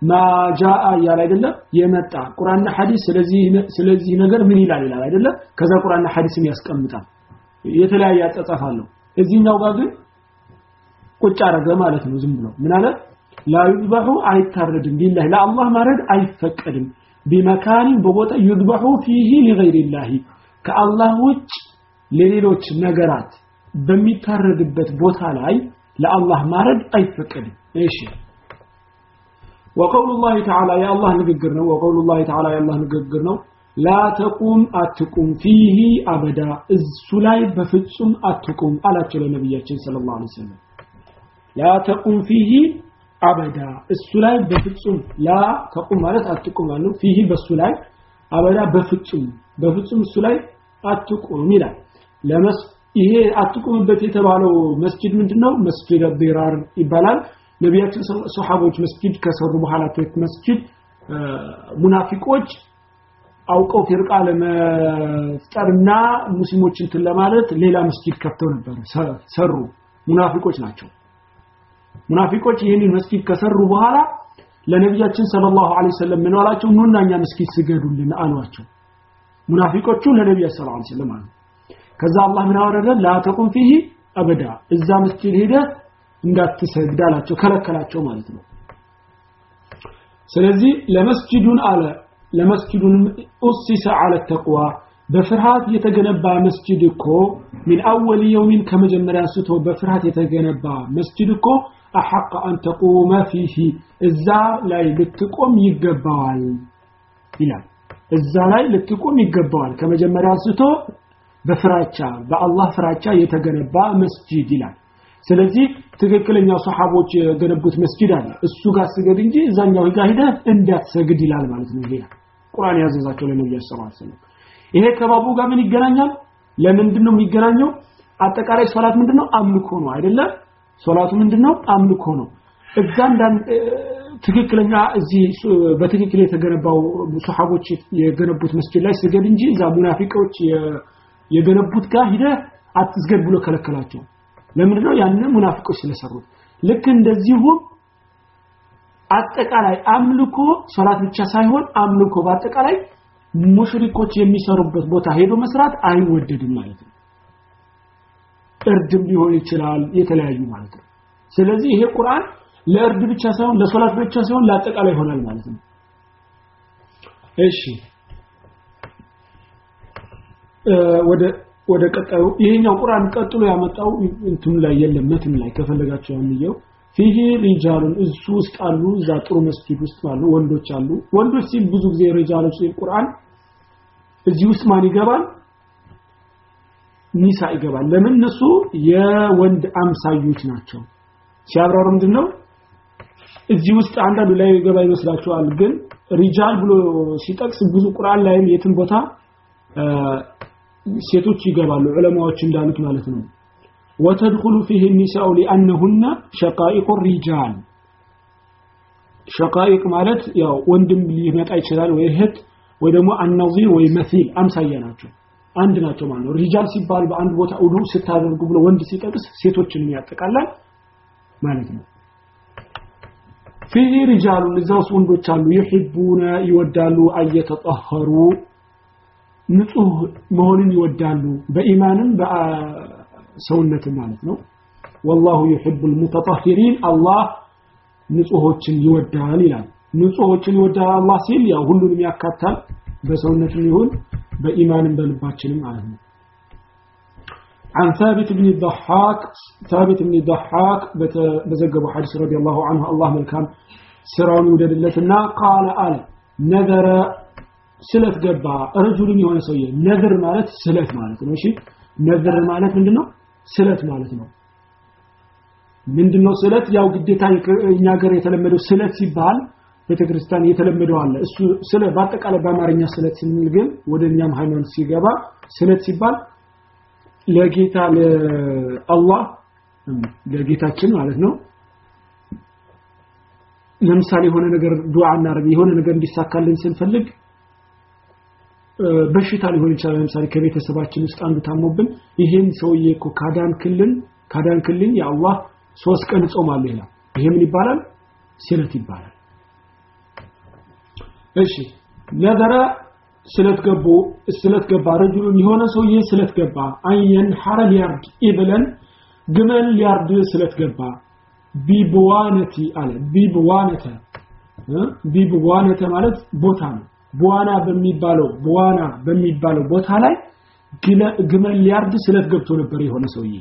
ማጃአ እያለ አይደለም የመጣ ቁርአንና ሐዲስ ስለዚህ ነገር ምን ይላል ይላል አይደለም ከዛ ቁርአንና ሐዲስም ያስቀምጣል። የተለያየ አጻጻፍ አለው። እዚህኛው ጋር ግን ቁጭ አረገ ማለት ነው። ዝም ብሎ ምን አለ? ላ ዩዝበሑ አይታረድም። ሊላህ ለአላህ ማረድ አይፈቀድም። ቢመካኒን በቦታ ዩዝበሑ ፊሂ ሊገይሪላሂ ከአላህ ውጭ ለሌሎች ነገራት በሚታረድበት ቦታ ላይ ለአላህ ማረድ አይፈቀድም እሺ وقول الله تعالى يا الله نقدر ነው وقول الله تعالى يا الله نقدر ነው لا تقوم አትቁም فيه أبدا እሱ ላይ በፍጹም አትቁም አላቸው ለነብያችን ሰለላሁ ዐለይሂ ወሰለም لا تقوم فيه አበዳ እሱ ላይ በፍጹም ላ ተቁም ማለት አትቁም ማለት ነው ፊህ በሱ ላይ አበዳ በፍጹም በፍጹም እሱ ላይ አትቁም ይላል። ለመስ ይሄ አትቁምበት የተባለው መስጂድ ምንድነው? መስጂድ ዲራር ይባላል። ነቢያችን ሶሐቦች መስጂድ ከሰሩ በኋላ ቴክ መስጂድ ሙናፊቆች አውቀው ፊርቃ ለመፍጠርና ሙስሊሞችን እንትን ለማለት ሌላ መስጂድ ከፍተው ነበር። ሰሩ። ሙናፊቆች ናቸው። ሙናፊቆች ይህንን መስጊድ ከሰሩ በኋላ ለነቢያችን ሰለላሁ ዐለይሂ ወሰለም ምን አላቸው? ኑና እኛ መስጊድ ስገዱልን አሏቸው። ሙናፊቆቹ ለነቢያችን ሰለላሁ ዐለይሂ ወሰለም አሉ። ከዛ አላህ ምን አወረደ? ላ ተቁም ፊሂ አበዳ እዛ መስጊድ ሄደ እንዳትሰግድ አላቸው ከለከላቸው ማለት ነው። ስለዚህ ለመስጂዱን አለ ለመስጂዱን ኡሲሰ አለ ተቅዋ በፍርሃት የተገነባ መስጂድ እኮ ሚን አወል የውሚን ከመጀመሪያ አንስቶ በፍርሃት የተገነባ መስጂድ እኮ አሐቀ አን ተቁመ ፊሂ እዛ ላይ ልትቆም ይገባዋል ይላል። እዛ ላይ ልትቆም ይገባዋል። ከመጀመሪያ አንስቶ በፍራቻ በአላህ ፍራቻ የተገነባ መስጂድ ይላል። ስለዚህ ትክክለኛው ሰሃቦች የገነቡት መስጂድ አለ። እሱ ጋር ስገድ እንጂ እዛኛው ጋር ሄደህ እንዳትሰግድ ይላል ማለት ነው ይሄ። ቁርአን ያዘዛቸው ለነብዩ ሰለላሁ ይሄ ከባቡ ጋር ምን ይገናኛል? ለምንድን ነው የሚገናኘው? አጠቃላይ ሶላት ምንድነው? አምልኮ ነው አይደለም ሶላቱ ምንድነው? አምልኮ ነው። እዛ ትክክለኛ እዚህ በትክክል የተገነባው ሱሐቦች የገነቡት መስጂድ ላይ ስገድ እንጂ እዛ ሙናፊቆች የገነቡት ጋር ሂደህ አትስገድ ብሎ ከለከላቸው። ለምንድነው? ያንን ሙናፊቆች ስለሰሩት። ልክ እንደዚሁ አጠቃላይ አምልኮ ሶላት ብቻ ሳይሆን አምልኮ በአጠቃላይ ሙሽሪኮች የሚሰሩበት ቦታ ሄዶ መስራት አይወደድም ማለት ነው እርድም ሊሆን ይችላል የተለያዩ ማለት ነው። ስለዚህ ይሄ ቁርአን ለእርድ ብቻ ሳይሆን ለሶላት ብቻ ሳይሆን ለአጠቃላይ ይሆናል ማለት ነው። እሺ። ወደ ወደ ቀጣዩ። ይሄኛው ቁርአን ቀጥሎ ያመጣው እንትን ላይ የለም መትን ላይ ከፈለጋቸው ያንየው ፊሂ ሪጃሉን እሱ ውስጥ አሉ እዛ ጥሩ መስጊድ ውስጥ አሉ ወንዶች አሉ። ወንዶች ሲል ብዙ ጊዜ ሪጃሎች ቁርአን እዚህ ውስጥ ማን ይገባል ኒሳ ይገባል። ለምን? እነሱ የወንድ አምሳዮች ናቸው። ሲያብራሩ ምንድነው? እዚህ ውስጥ አንዳንዱ ላይ ገባ ይመስላችኋል ግን ሪጃል ብሎ ሲጠቅስ ብዙ ቁርአን ላይም የትን ቦታ ሴቶች ይገባሉ። ዑለማዎች እንዳሉት ማለት ነው። وتدخل فيه النساء لأنهن شقائق الرجال። شقائق ማለት ያው ወንድም ሊመጣ ይችላል ወይ እህት ወይ ደግሞ النظير ወይ مثيل አምሳያ ናቸው። አንድ ናቸው ማለት ነው። رجال ሲባል በአንድ ቦታ ኡዱ ስታደርጉ ብሎ ወንድ ሲጠቅስ ሴቶችን ያጠቃላል ማለት ነው። فيه رجال እዛ ወንዶች አሉ። يحبون ይወዳሉ አየተጠኸሩ ንጹህ መሆንን ይወዳሉ በኢማንም በሰውነትም ማለት ነው። ወላሁ ዩሕቡ ልሙተጠሂሪን አላህ ንጹሆችን ይወዳል ይላል። ንጹሆችን ይወዳል አላህ ሲል ያው ሁሉንም ያካታል በሰውነትም ይሁን በኢማንም በልባችንም ማለት ነው عن ثابت بن الضحاك ثابت بن الضحاك بزقب حديث رضي الله عنه الله ملكام سراوي ودد لتنا قال آل نذر سلت قبا رجل يهون سوية نذر مالت سلت مالت ماشي نذر مالت من دنو سلت مالت نو ምንድነው ስለት ያው ግዴታ እኛ ሀገር የተለመደው ስለት ሲባል ቤተክርስቲያን የተለመደው አለ። እሱ ስለ በአጠቃላይ በአማርኛ ስለት ስንል ግን ወደ እኛም ሃይማኖት ሲገባ ስለት ሲባል ለጌታ ለአላህ ለጌታችን ማለት ነው። ለምሳሌ የሆነ ነገር ዱዓ እናደርግ የሆነ ነገር እንዲሳካልን ስንፈልግ በሽታ ሊሆን ይችላል። ለምሳሌ ከቤተሰባችን ውስጥ አንዱ ታሞብን ይሄን ሰውዬ እኮ ካዳን ክልን ካዳን ክልን የአላህ ሶስት ቀን ጾማለሁ ይላል። ይሄ ምን ይባላል? ስለት ይባላል እሺ ነዘረ ስለት ገቡ ስለት ገባ رجل የሆነ ሰውዬ ስለት ገባ أن ينحر ሊያርድ إبلا ግመል ሊያርድ ስለት ገባ ببوانة አለ። ببوانة ببوانة ማለት ቦታ ነው። በዋና በሚባለው በዋና በሚባለው ቦታ ላይ ግመል ሊያርድ ስለት ገብቶ ነበር የሆነ ሰውዬ።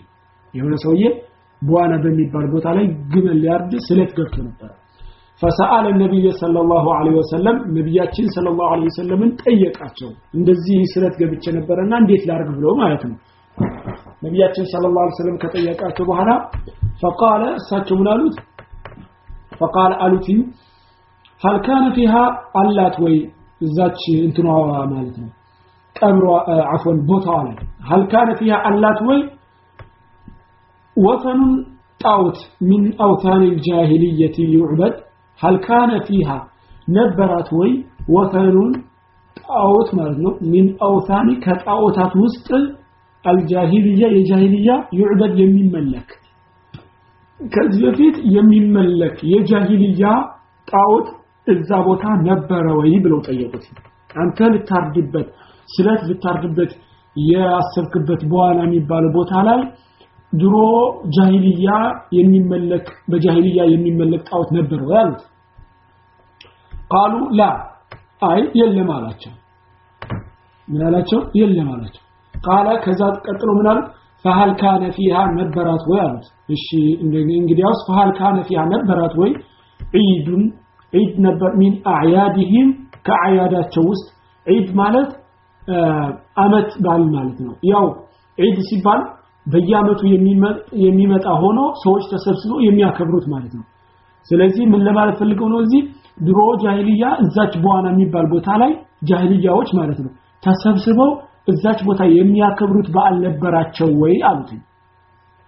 የሆነ ሰውዬ በዋና በሚባል ቦታ ላይ ግመል ሊያርድ ስለት ገብቶ ነበር ፈሰአለ ነቢይ ሰለላሁ ዐለይሂ ወሰለም ነቢያችን ሰለላሁ ዐለይሂ ወሰለምን ጠየቃቸው። እንደዚህ ስለት ገብቼ ነበረና እንዴት ላርግ ብለው ማለት ነው። ነቢያችን ሰለላሁ ዐለይሂ ወሰለም ከጠየቃቸው በኋላ ፈቃለ እሳቸው ምን አሉት? ፈቃለ አሉት ሀል ካነ ፊሃ አላት ወይ እዛች እንትኗ ማለት ነው ቀብሯ አፎን ቦታዋ ላይ ሀል ካነ ፊሃ አላት ወይ ወተኑን ጣውት ሚን አውታን ልጃሂልየቲ ይዑበድ ሀልካነ ፊሃ ነበራት ወይ ወተኑን ጣዖት ማለት ነው። ሚን አውታኒ ከጣዖታት ውስጥ አልጃሂልያ የጃሂልያ ይዕበድ የሚመለክ ከዚህ በፊት የሚመለክ የጃሂልያ ጣዖት እዛ ቦታ ነበረ ወይ ብለው ጠየቁት። አንተ ልታርድበት ስለት ልታርድበት የአሰብክበት በኋላ የሚባለው ቦታ ላይ ድሮ ጃሂልያ የሚመለክ በጃሂልያ የሚመለክ ጣዖት ነበር ወይ አሉት። ቃሉ ላ አይ የለም አላቸው። ምን አላቸው? የለም አላቸው። ቃለ ከዛ ቀጥሎ ምን አሉ ፈሃል ካነ ፊሃ ነበራት ወይ አሉት። እሺ እንግዲያውስ ፈሃል ካነ ፊሃ ነበራት ወይ? ዒዱን ዒድ ነበር ሚን አዕያድህም ከአዕያዳቸው ውስጥ። ዒድ ማለት አመት በዓል ማለት ነው። ያው ዒድ ሲባል በየአመቱ የሚመጣ ሆኖ ሰዎች ተሰብስበው የሚያከብሩት ማለት ነው። ስለዚህ ምን ለማለት ፈልገው ነው እዚህ ድሮ ጃሂልያ እዛች በዋና የሚባል ቦታ ላይ ጃሂልያዎች ማለት ነው ተሰብስበው እዛች ቦታ የሚያከብሩት በዓል ነበራቸው ወይ አሉት።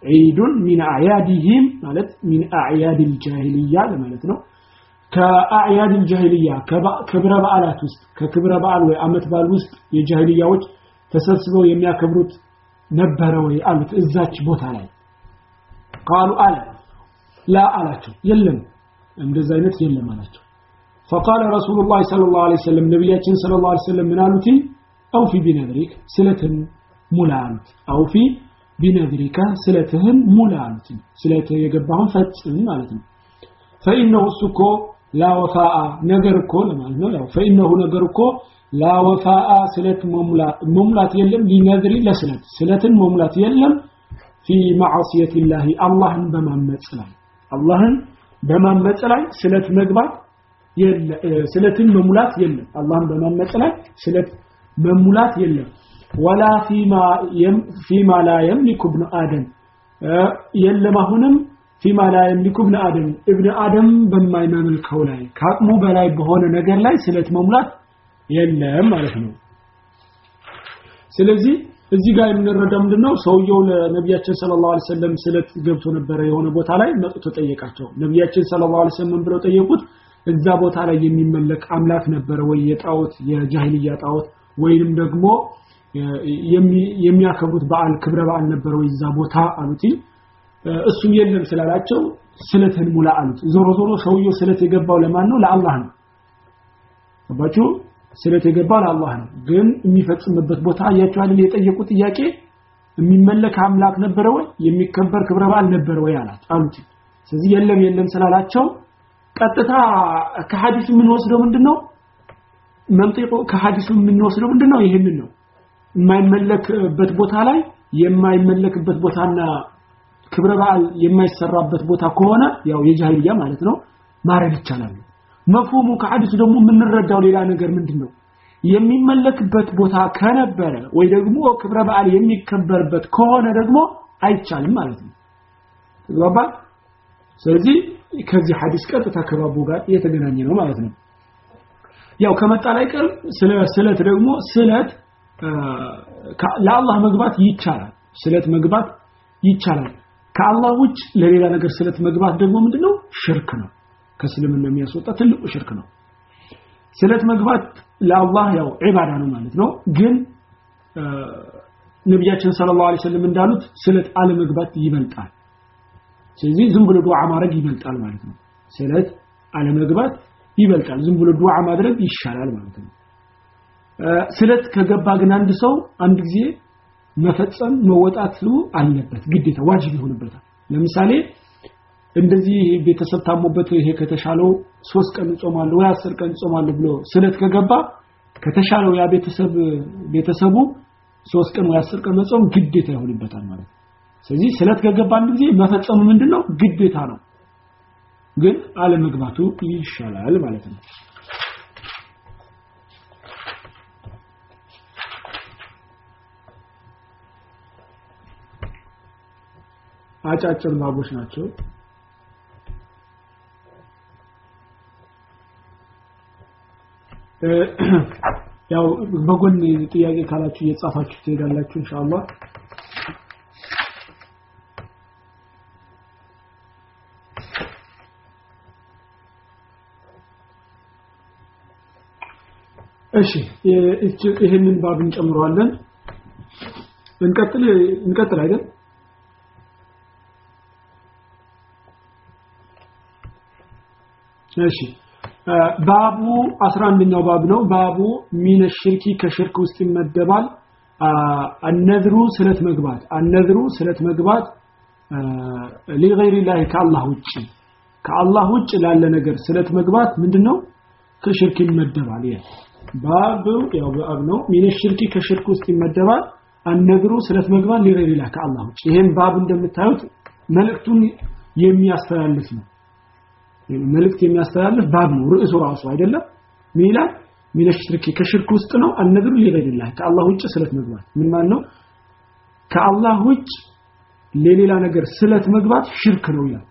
ዒዱን ሚን አዕያድህም ማለት ሚን አዕያድ ልጃሂልያ ለማለት ነው። ከአዕያድ ልጃሂልያ ክብረ በዓላት ውስጥ ከክብረ በዓል ወይ አመት በዓል ውስጥ የጃሂልያዎች ተሰብስበው የሚያከብሩት ነበረ ወይ አሉት እዛች ቦታ ላይ? ቃሉ አለ። ላ አላቸው። የለም። እንደዛ አይነት የለም አላቸው فقال رسول الله صلى الله عليه وسلم نبياتين صلى الله عليه وسلم من آلتي أوفي بنذرك سلة ملانت أوفي بنذرك سلتهن ملانت سلة يقبعهم فتن مالتن. فإنه السكو لا وفاء نقركو لما فإنه نقركو لا وفاء سلة مملات يلم لنذري لسلة سلة مملات يلم في معصية الله. الله بما ممت الله بما ممت سلة مقبع ስለትን መሙላት የለም። አላህን በማመፅ ላይ ስለት መሙላት የለም። ወላ ፊማ ላ የምሊኩ እብኑ አደም። የለም አሁንም ፊማ ላ የምሊኩ እብን አደም። እብን አደም በማይመልከው ላይ ከአቅሙ በላይ በሆነ ነገር ላይ ስለት መሙላት የለም ማለት ነው። ስለዚህ እዚህ ጋር የምንረዳው ምንድነው? ሰውየው ለነቢያችን ሰለላሁ ዐለይሂ ወሰለም ስለት ገብቶ ነበረ የሆነ ቦታ ላይ መጥቶ ጠየቃቸው። ነቢያችን ሰለላሁ ዐለይሂ ወሰለም ብለው ጠየቁት እዛ ቦታ ላይ የሚመለክ አምላክ ነበረ ወይ? የጣዖት የጃሂልያ ጣዖት ወይንም ደግሞ የሚያከብሩት በዓል ክብረ በዓል ነበረ ወይ እዛ ቦታ አሉት። እሱም የለም ስላላቸው ስለትን ሙላ አሉት። ዞሮ ዞሮ ሰውየው ስለት የገባው ለማን ነው? ለአላህ ነው። አባችሁ ስለት የገባው ለአላህ ነው። ግን የሚፈጽምበት ቦታ አያችሁ የጠየቁ ጥያቄ የሚመለክ አምላክ ነበረ ወይ? የሚከበር ክብረ በዓል ነበረ ወይ አሉት። ስለዚህ የለም የለም ስላላቸው ቀጥታ ከሐዲሱ የምንወስደው ምንድነው? መንጢቁ ከሐዲሱ የምንወስደው ምንድነው? ይሄንን ነው። የማይመለክበት ቦታ ላይ የማይመለክበት ቦታና ክብረ በዓል የማይሰራበት ቦታ ከሆነ ያው የጃሂልያ ማለት ነው ማረድ ይቻላል። መፍሁሙ ከሐዲሱ ደግሞ የምንረዳው ሌላ ነገር ምንድነው? የሚመለክበት ቦታ ከነበረ ወይ ደግሞ ክብረ በዓል የሚከበርበት ከሆነ ደግሞ አይቻልም ማለት ነው። ስለዚህ ከዚህ ሐዲስ ቀጥታ ከባቡ ጋር የተገናኘ ነው ማለት ነው። ያው ከመጣ ላይ ቀር ስለ ስለት ደግሞ ስለት ለአላህ መግባት ይቻላል። ስለት መግባት ይቻላል። ከአላህ ውጭ ለሌላ ነገር ስለት መግባት ደግሞ ምንድነው? ሽርክ ነው። ከእስልምና የሚያስወጣ ትልቁ ሽርክ ነው። ስለት መግባት ለአላህ ያው ዒባዳ ነው ማለት ነው። ግን ነቢያችን ሰለላሁ ዐለይሂ ወሰለም እንዳሉት ስለት አለመግባት ይበልጣል ስለዚህ ዝም ብሎ ዱዓ ማድረግ ይበልጣል ማለት ነው። ስለት አለመግባት ይበልጣል። ዝም ብሎ ዱዓ ማድረግ ይሻላል ማለት ነው። ስለት ከገባ ግን አንድ ሰው አንድ ጊዜ መፈጸም መወጣት አለበት። ግዴታ ዋጅብ ይሆንበታል። ለምሳሌ እንደዚህ ቤተሰብ ታሞበት ይሄ ከተሻለው ሶስት ቀን ጾማለሁ ወይ አስር ቀን ጾማለሁ ብሎ ስለት ከገባ ከተሻለው ያ ቤተሰብ ቤተሰቡ ሶስት ቀን ወይ አስር ቀን መጾም ግዴታ ይሆንበታል ማለት ነው ስለዚህ ስለት ከገባ አንድ ጊዜ መፈጸሙ ምንድነው? ግዴታ ነው። ግን አለመግባቱ ይሻላል ማለት ነው። አጫጭር ባቦች ናቸው። ያው በጎን ጥያቄ ካላችሁ እየጻፋችሁ ትሄዳላችሁ ኢንሻአላህ እሺ ይሄንን ባብ እንጨምረዋለን። እንቀጥል እንቀጥል አይደል? እሺ ባቡ 11ኛው ባብ ነው። ባቡ ሚን ሽርኪ ከሽርክ ውስጥ ይመደባል። አነዝሩ ስለት መግባት አነዝሩ ስለት መግባት ሊገይሪ ላህ ከአላህ ውጭ ከአላህ ውጭ ላለ ነገር ስለት መግባት ምንድነው? ከሽርክ ይመደባል ይላል ባብ ያው ባብ ነው። ሚነ ሽርኪ ከሽርክ ውስጥ ይመደባል። አነግሩ ስለት ሊገይር ኢላህ ከአላህ ውጭ ይሄን ባብ እንደምታዩት መልእክቱን የሚያስተላልፍ ነው። መልእክት የሚያስተላልፍ ባብ ነው ርዕሱ ራሱ አይደለም። ምን ሚነ ሽርኪ ከሽርክ ውስጥ ነው። አነግሩ ኢላህ ከአላህ ውጭ ስለት መግባት። ምን ማለት ነው? ከአላህ ውጭ ለሌላ ነገር ስለት መግባት ሽርክ ነው ይላል።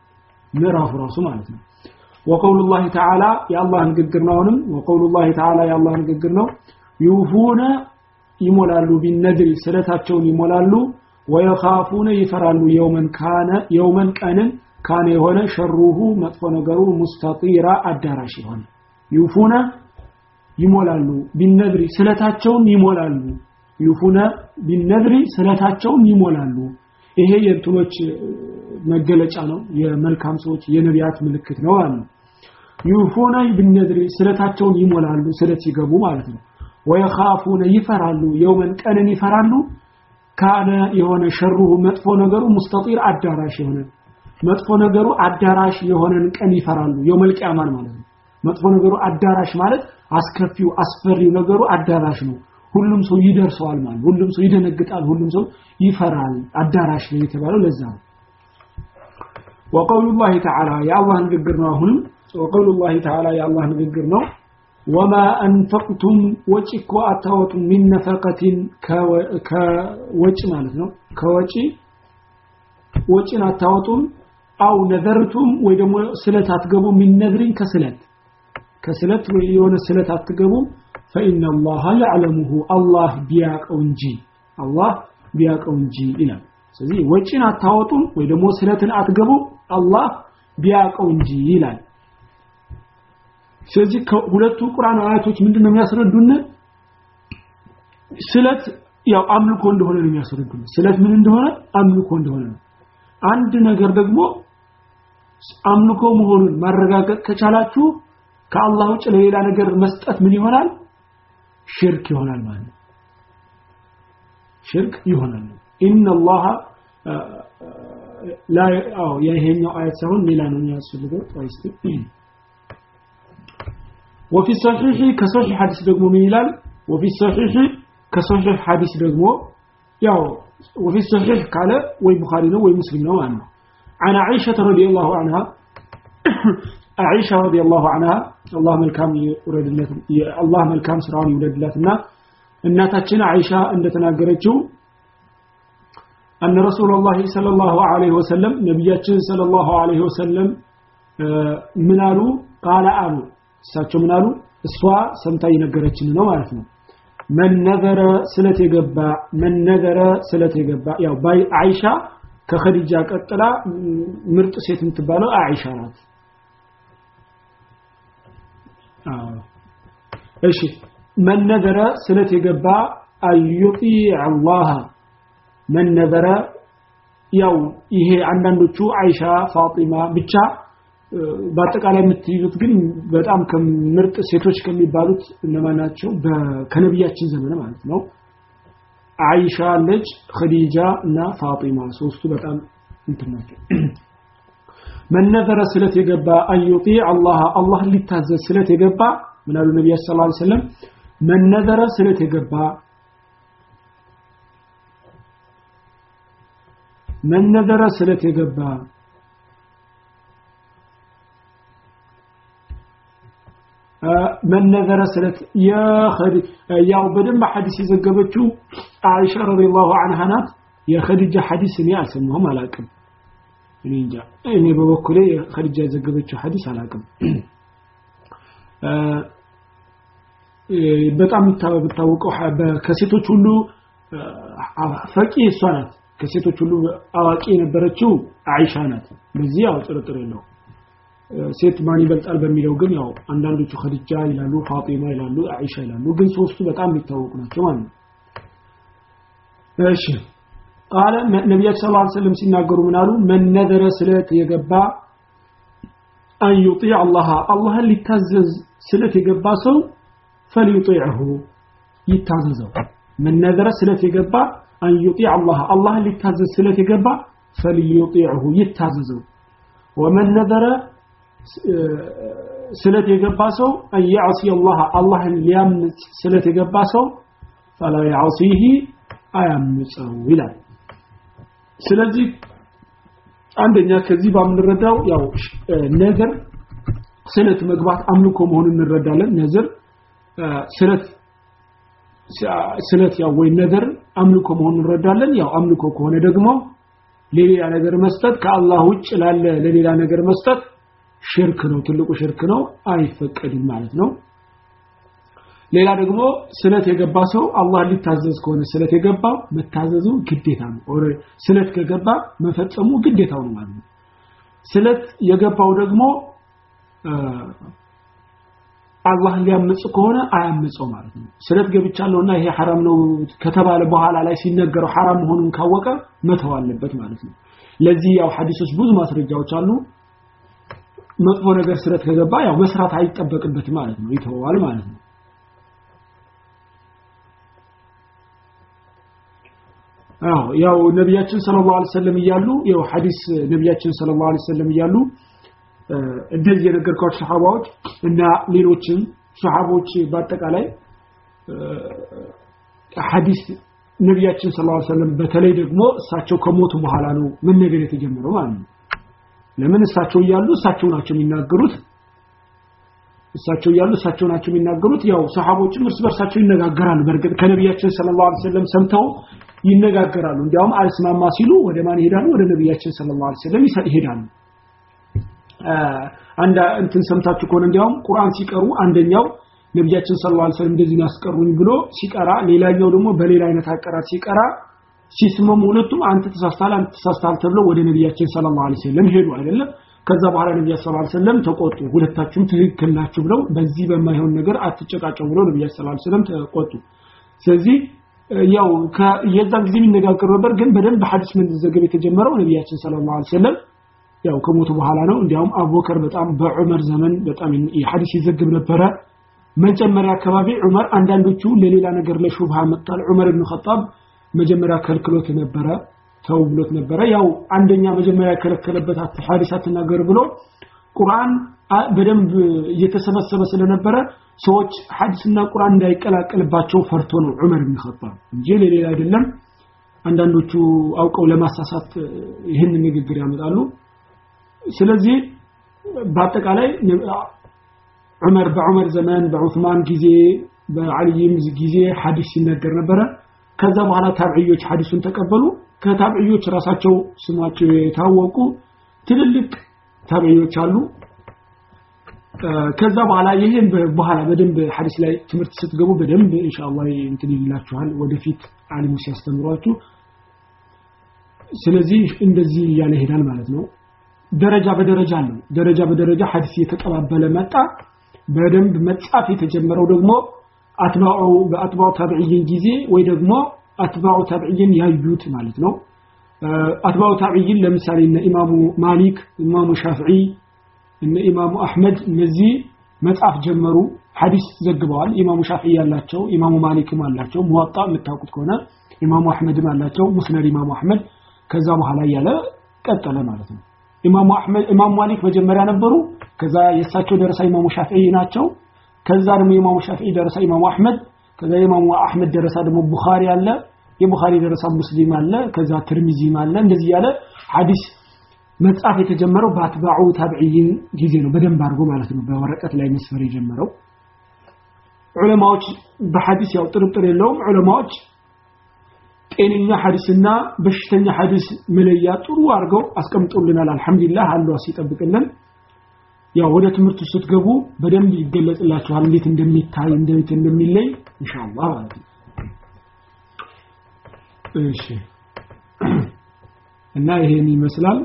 ምዕራፉ ራሱ ማለት ነው ወቀውሉ ላህ ተዓላ የአላህ ንግግር ነው አሁንም። ወቀውሉ ላህ ተዓላ የአላህ ንግግር ነው። ዩፉነ ይሞላሉ ቢነድሪ ስለታቸውን ይሞላሉ። ወየኻፉነ ይፈራሉ። የውመን ካነ የውመን ቀንን ካነ የሆነ ሸሩሁ መጥፎ ነገሩ ሙስተጢራ አዳራሽ የሆነ ዩፉነ ይሞላሉ ቢነድሪ ስለታቸውን ይሞላሉ። ዩፉነ ቢነድሪ ስለታቸውን ይሞላሉ። ይሄ የእንትኖች መገለጫ ነው። የመልካም ሰዎች የነቢያት ምልክት ነው ነው ዩፉነ ቢነድሪ ስለታቸውን ይሞላሉ ስለት ሲገቡ ማለት ነው። ወየኻፉነ ይፈራሉ የውመን ቀንን ይፈራሉ። ካነ የሆነ ሸሩሁ መጥፎ ነገሩ ሙስተጢር አዳራሽ የሆነ መጥፎ ነገሩ አዳራሽ የሆነን ቀን ይፈራሉ የውመል ቂያማን ማለት ነው። መጥፎ ነገሩ አዳራሽ ማለት አስከፊው አስፈሪው ነገሩ አዳራሽ ነው። ሁሉም ሰው ይደርሰዋል ማለት ሁሉም ሰው ይደነግጣል ሁሉም ሰው ይፈራል። አዳራሽ ነው የተባለው ለዛ ነው ወቀውሉ ላህ ተዓላ የአላህ ንግግር ነው አሁንም። ወቀውሉ ላህ ተዓላ የአላህ ንግግር ነው። ወማ አንፈቅቱም ወጪ እኮ አታወጡም ሚን ነፈቀቲን ከወጪ ማለት ነው። ከወጪ ወጪን አታወጡም። አው ነዘርቱም ወይ ደግሞ ስለት አትገቡ። ሚን ከስለት። ከስለት የሆነ ስለት አትገቡ። ፈኢነ ላሀ ያዕለሙሁ አላህ ቢያቀው እንጂ። አላህ ቢያቀው እንጂ ይላል። ስለዚህ ወጪን አታወጡም ወይ ደግሞ ስለትን አትገቡም አላህ ቢያቀው እንጂ ይላል። ስለዚህ ከሁለቱ ቁርአን አያቶች ምንድነው የሚያስረዱን? ስለት ያው አምልኮ እንደሆነ ነው የሚያስረዱን። ስለት ምን እንደሆነ? አምልኮ እንደሆነ ነው። አንድ ነገር ደግሞ አምልኮ መሆኑን ማረጋገጥ ከቻላችሁ ከአላህ ውጭ ለሌላ ነገር መስጠት ምን ይሆናል? ሽርክ ይሆናል ማለት ነው። ሽርክ ይሆናል። ኢነላህ ላ አዎ ይሄኛው አያት ሳይሆን ሌላ ነው የሚያስፈልገው ወይስ وفي الصحيح كصحيح حديث ደግሞ ምን ይላል وفي الصحيح كصحيح حديث ደግሞ ያው وفي الصحيح ካለ ወይ ቡኻሪ ነው ወይ ሙስሊም ነው ማለት ነው عن عائشة رضي الله عنها عائشة رضي الله عنها الله መልካም ይውረድለት الله መልካም ስራውን ይውረድላትና እናታችን አይሻ እንደተናገረችው أن رسول الله صلى الله عليه وسلم نبياتشن صلى الله عليه وسلم منالو قال آلو እሳቸው ምናሉ እሷ ሰምታ የነገረችን ነው ማለት ነው። መነገረ ስለት የገባ መነገረ ስለት የገባ። ያው ባይ አይሻ ከኸዲጃ ቀጥላ ምርጥ ሴት የምትባለው አይሻ ናት። እሺ። መነገረ ስለት የገባ አዩጢ አላህ መነዘረ ያው ይሄ አንዳንዶቹ አይሻ ፋጢማ ብቻ በአጠቃላይ የምትይዙት ግን በጣም ከምርጥ ሴቶች ከሚባሉት እነማን ናቸው? ከነቢያችን ዘመን ማለት ነው። አይሻ ልጅ ኸዲጃ እና ፋጢማ ሶስቱ በጣም እንትን ናቸው። መነዘረ ስለት የገባ? አዩጢ አላህ አላህ ሊታዘዝ ስለት የገባ ምን አሉ ነቢያችን ዐለይሂ ወሰለም? መነዘረ ስለት የገባ መነዘረ ስለት የገባ መነዘረ ስለት ያው በደንብ ሐዲስ የዘገበችው አይሻ ረዲየላሁ ዐንሃ ናት። የኸዲጃ ሐዲስ እኔ አልሰማሁም አላቅም። እኔ እንጃ። እኔ በበኩሌ ኸዲጃ የዘገበችው ሐዲስ አላቅም። በጣም የምታወቀው ከሴቶች ሁሉ ፈቂ እሷ ናት ከሴቶች ሁሉ አዋቂ የነበረችው አይሻ ናት። በዚህ ያው ጥርጥር የለው ሴት ማን ይበልጣል በሚለው ግን ያው አንዳንዶቹ ኸዲጃ ይላሉ ፋጢማ ይላሉ አይሻ ይላሉ ግን ሶስቱ በጣም የሚታወቁ ናቸው ማለት ነው። እሺ። ቃለ ነቢያችን ሰለላሁ ዐለይሂ ወሰለም ሲናገሩ ምን አሉ? መን ነዘረ ስለት የገባ አን ዩጢዕ አላህ አላህን ሊታዘዝ ስለት የገባ ሰው ፈልዩጢዕሁ ይታዘዘው። መን ነዘረ ስለት የገባ አን ዩጢዕ አላህ አላህን ሊታዘዝ ስለት የገባ ፈልዩጢዕሁ ይታዘዘው ወመን ነዘረ ስለት የገባ ሰው አን ያዕሲ አላህ አላህን ሊያምፅ ስለት የገባ ሰው ፈላ ያዕሲህ አያምፀው ይላል ስለዚህ አንደኛ ከዚህ ባምንረዳው ያው ነገር ስለት መግባት አምልኮ መሆኑን እንረዳለን። ነዝር ስለት ስለት ያው ወይ ነገር አምልኮ መሆኑን እንረዳለን። ያው አምልኮ ከሆነ ደግሞ ለሌላ ነገር መስጠት ከአላህ ውጭ ላለ ለሌላ ነገር መስጠት ሽርክ ነው ትልቁ ሽርክ ነው አይፈቀድም ማለት ነው። ሌላ ደግሞ ስለት የገባ ሰው አላህ ሊታዘዝ ከሆነ ስለት የገባው መታዘዙ ግዴታ ነው። ስለት ከገባ መፈጸሙ ግዴታው ነው ማለት ነው። ስለት የገባው ደግሞ አላህ ሊያምጽ ከሆነ አያምጸው ማለት ነው። ስለት ገብቻለሁና ይሄ ሐራም ነው ከተባለ በኋላ ላይ ሲነገረው ሐራም መሆኑን ካወቀ መተው አለበት ማለት ነው። ለዚህ ያው ሐዲሶች ብዙ ማስረጃዎች አሉ። መጥፎ ነገር ስለት ከገባ ያው መስራት አይጠበቅበትም ማለት ነው። ይተዋል ማለት ነው። አዎ ያው ነቢያችን ሰለላሁ ዐለይሂ ወሰለም እያሉ ያው ሐዲስ ነቢያችን ሰለላሁ ዐለይሂ ወሰለም እያሉ እንደዚህ የነገርኳቸው ሰሃባዎች እና ሌሎችም ሰሃቦች በአጠቃላይ ሐዲስ ነቢያችን ዐለይሂ ወሰለም በተለይ ደግሞ እሳቸው ከሞቱ በኋላ ነው መነገር የተጀመረው ማለት ነው። ለምን እሳቸው እያሉ እሳቸው ናቸው የሚናገሩት? እሳቸው እያሉ እሳቸው ናቸው የሚናገሩት? ያው ሰሃቦችም እርስ በርሳቸው ይነጋገራሉ። በእርግጥ ከነቢያችን ሰለላሁ ዐለይሂ ወሰለም ሰምተው ይነጋገራሉ። እንዲያውም አልስማማ ሲሉ ወደ ማን ይሄዳሉ? ወደ ነቢያችን ሰለላሁ ዐለይሂ ወሰለም ይሄዳሉ አንድ እንትን ሰምታችሁ ከሆነ እንዲያውም ቁርአን ሲቀሩ አንደኛው ነቢያችን ሰለላሁ ዐለይሂ ወሰለም እንደዚህ ያስቀሩኝ ብሎ ሲቀራ ሌላኛው ደግሞ በሌላ አይነት አቀራት ሲቀራ ሲስመሙ ሁለቱም አንተ ተሳስተሃል አንተ ተሳስተሃል ተብለው ወደ ነቢያችን ሰለላሁ ዐለይሂ ወሰለም ሄዱ አይደለም? ከዛ በኋላ ነቢያችን ሰለላሁ ዐለይሂ ወሰለም ተቆጡ። ሁለታችሁም ትክክል ናችሁ ብለው በዚህ በማይሆን ነገር አትጨቃጨው ብለው ነቢያችን ሰለላሁ ዐለይሂ ወሰለም ተቆጡ። ስለዚህ ያው የዛን ጊዜ የሚነጋገሩ ነበር ግን በደንብ ሐዲስ መዘገብ የተጀመረው ነቢያችን ሰለላሁ ዐለይሂ ወሰለም ያው ከሞቱ በኋላ ነው። እንዲያውም አቡበከር በጣም በዑመር ዘመን በጣም የሐዲስ ይዘግብ ነበረ። መጀመሪያ አካባቢ ዑመር አንዳንዶቹ ለሌላ ነገር ለሹብሃ መጣል ዑመር ኢብኑ ኸጣብ መጀመሪያ ከልክሎት ነበረ ተው ብሎት ነበረ። ያው አንደኛ መጀመሪያ የከለከለበት ሐዲስ አትናገር ብሎ ቁርአን በደንብ እየተሰበሰበ ስለነበረ ሰዎች ሐዲስና ቁርአን እንዳይቀላቀልባቸው ፈርቶ ነው ዑመር ኢብኑ ኸጣብ እንጂ ለሌላ አይደለም። አንዳንዶቹ አውቀው ለማሳሳት ይህን ንግግር ያመጣሉ ስለዚህ በአጠቃላይ ዑመር በዑመር ዘመን በዑስማን ጊዜ በአልይም ጊዜ ሐዲስ ሲነገር ነበረ። ከዛ በኋላ ታብዕዮች ሐዲሱን ተቀበሉ። ከታብዕዮች ራሳቸው ስማቸው የታወቁ ትልልቅ ታብዕዮች አሉ። ከዛ በኋላ ይሄን በኋላ በደንብ ሐዲስ ላይ ትምህርት ስትገቡ በደንብ ኢንሻአላህ እንትን ይላችኋል ወደፊት አሊሙ ሲያስተምሯችሁ። ስለዚህ እንደዚህ እያለ ይሄዳል ማለት ነው ደረጃ በደረጃ አለው ደረጃ በደረጃ ሐዲስ የተቀባበለ መጣ። በደንብ መጻፍ የተጀመረው ደግሞ أتباع በ أتباع التابعين ጊዜ ወይ ደግሞ أتباع التابعين ያዩት ማለት ነው። أتباع التابعين ለምሳሌ እነ ኢማሙ ማሊክ ኢማሙ ሻፍዒ እነ ኢማሙ አህመድ እነዚህ መጻፍ ጀመሩ። ሐዲስ ዘግበዋል። ኢማሙ ሻፍዒ ያላቸው ኢማሙ ማሊክም አላቸው። ሙዋጣ የምታውቁት ከሆነ ኢማሙ አህመድም አላቸው። ሙስነድ ኢማሙ አህመድ ከዛ በኋላ እያለ ቀጠለ ማለት ነው ኢማሙ አህመድ ኢማሙ ማሊክ መጀመሪያ ነበሩ። ከዛ የእሳቸው ደረሳ ኢማሙ ሻፊዒ ናቸው። ከዛ ደግሞ ኢማሙ ሻፊዒ ደረሳ ኢማሙ አህመድ ከዛ ኢማሙ አህመድ ደረሳ ደግሞ ቡኻሪ አለ። የቡኻሪ ደረሳ ሙስሊም አለ። ከዛ ትርሚዚም አለ። እንደዚህ ያለ ሐዲስ መጻፍ የተጀመረው በ أتباع التابعين ጊዜ ነው። በደንብ አድርጎ ማለት ነው። በወረቀት ላይ መስፈር የጀመረው ዑለማዎች በሐዲስ ያው ጥርጥር የለውም። ዑለማዎች ጤነኛ ሐዲስና በሽተኛ ሐዲስ መለያ ጥሩ አድርገው አስቀምጦልናል። አልহামዱሊላህ አላህ ሲጠብቅልን። ያው ወደ ትምህርቱ ስትገቡ በደንብ ይገለጽላችኋል እንዴት እንደሚታይ እንዴት እንደሚለይ ኢንሻአላህ ማለት ነው። እሺ። እና ይሄን ይመስላል።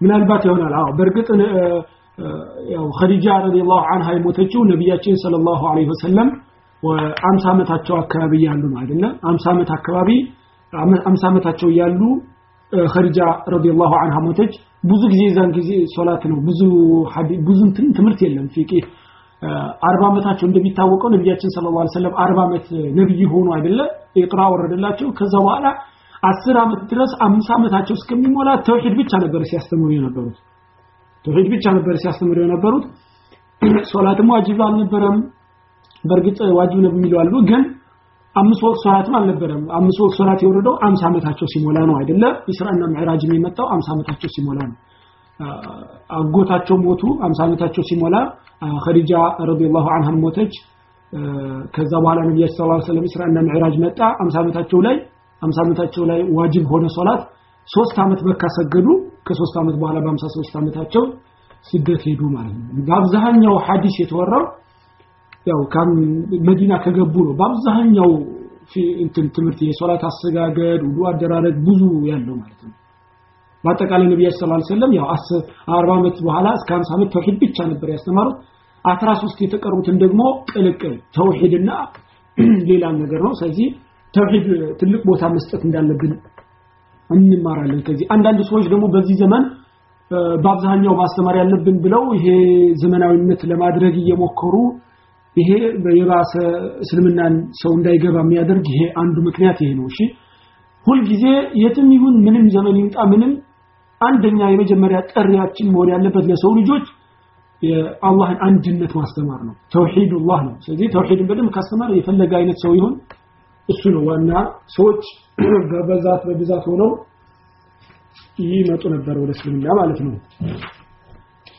ምናልባት ይሆናል። አዎ በእርግጥ ያው ኸዲጃ ረዲየላሁ ዐንሃ የሞተችው ነቢያችን ሰለላሁ ዐለይሂ ወሰለም አምሳ ዓመታቸው አካባቢ ያሉ ነው አይደለ? አምሳ ዓመት አካባቢ አምሳ ዓመታቸው ያሉ ኸዲጃ ረዲየላሁ ዐንሃ ሞተች። ብዙ ጊዜ ዛን ጊዜ ሶላት ነው። ብዙ ብዙ ትምህርት የለም ፊቂ አርባ ዓመታቸው እንደሚታወቀው ነቢያችን ሰለላሁ ዐለይሂ ወሰለም አርባ ዓመት ነብይ ሆኑ አይደለ? ኢቅራ ወረደላቸው። ከዛ በኋላ አስር ዓመት ድረስ አምስት ዓመታቸው እስከሚሞላ ተውሂድ ብቻ ነበር ሲያስተምሩ የነበሩት። ተውሂድ ብቻ ነበር ሲያስተምሩ የነበሩት። ሶላትም ዋጅብ አልነበረም በእርግጥ ዋጅብ ነው የሚሉ አሉ ግን አምስት ወቅት ሶላትም አልነበረም። አምስት ወቅት ሶላት የወረደው 50 ዓመታቸው ሲሞላ ነው አይደለ? ኢስራና ሚዕራጅም የመጣው 50 ዓመታቸው ሲሞላ ነው። አጎታቸው ሞቱ 50 ዓመታቸው ሲሞላ ኸዲጃ ረዲየላሁ ዐንሃ ሞተች። ከዛ በኋላ ነብዩ ሰለላሁ ዐለይሂ ወሰለም ኢስራና ሚዕራጅ መጣ። 50 ዓመታቸው ላይ 50 ዓመታቸው ላይ ዋጅብ ሆነ ሶላት። ሶስት ዓመት መካ ሰገዱ። ከሶስት ዓመት በኋላ በ53 ዓመታቸው ስደት ሄዱ ማለት ነው። በአብዛኛው ሐዲስ የተወራው ያው መዲና ከገቡ ነው። በአብዛኛው እንትን ትምህርት የሶላት አሰጋገድ ውዱ አደራረግ ብዙ ያለው ማለት ነው። በአጠቃላይ ሰለላሁ ዐለይሂ ወሰለም ያው 40 ዓመት በኋላ እስከ 50 ዓመት ተውሂድ ብቻ ነበር ያስተማሩት። 13 የተቀሩትን ደግሞ ቅልቅል ተውሂድና ሌላ ነገር ነው። ስለዚህ ተውሂድ ትልቅ ቦታ መስጠት እንዳለብን እንማራለን። ከዚህ አንዳንድ ሰዎች ደግሞ በዚህ ዘመን በአብዛኛው ማስተማር ያለብን ብለው ይሄ ዘመናዊነት ለማድረግ እየሞከሩ ይሄ የባሰ እስልምናን ሰው እንዳይገባ የሚያደርግ ይሄ አንዱ ምክንያት ይሄ ነው። እሺ ሁልጊዜ የትም ይሁን ምንም ዘመን ይምጣ ምንም አንደኛ የመጀመሪያ ጥሪያችን መሆን ያለበት ለሰው ልጆች የአላህን አንድነት ማስተማር ነው። ተውሂዱላህ ነው። ስለዚህ ተውሂድን በደንብ ካስተማር የፈለገ አይነት ሰው ይሁን እሱ ነው ዋና። ሰዎች በበዛት በብዛት ሆነው ይመጡ ነበር ወደ እስልምና ማለት ነው።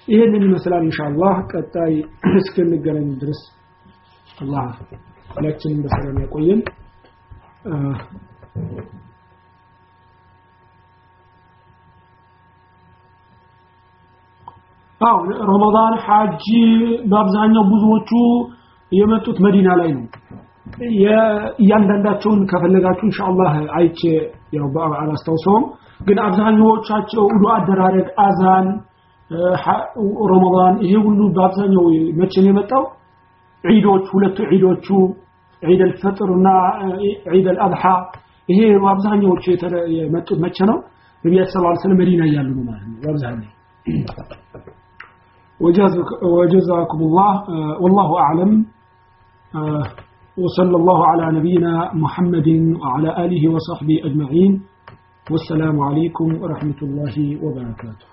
ይህንን ይመስላል ኢንሻአላህ። ቀጣይ እስክንገናኝ ድረስ አላህ ሁላችንም በሰላም ያቆየን። አው ረመዳን ሐጅ በአብዛኛው ብዙዎቹ የመጡት መዲና ላይ ነው። እያንዳንዳቸውን ከፈለጋችሁ ኢንሻአላህ አይቼ ያው አላስታውሰውም። ግን አብዛኛዎቻቸው ዱዓ አደራረግ አዛን ረመዳን ይሄ ሁሉ በአብዛኛው መቼ ነው የመጣው ዒዶች ሁለቱ ዒዶቹ ዒድ አልፈጥር እና ዒድ አልአድሓ ይሄ በአብዛኛዎቹ የመጡት መቼ ነው ነቢያት ስ ስለም መዲና እያሉ ነው ማለት ነው በአብዛኛው وجزاكم الله والله أعلم وصلى الله على نبينا محمد وعلى آله وصحبه أجمعين والسلام عليكم ورحمة الله وبركاته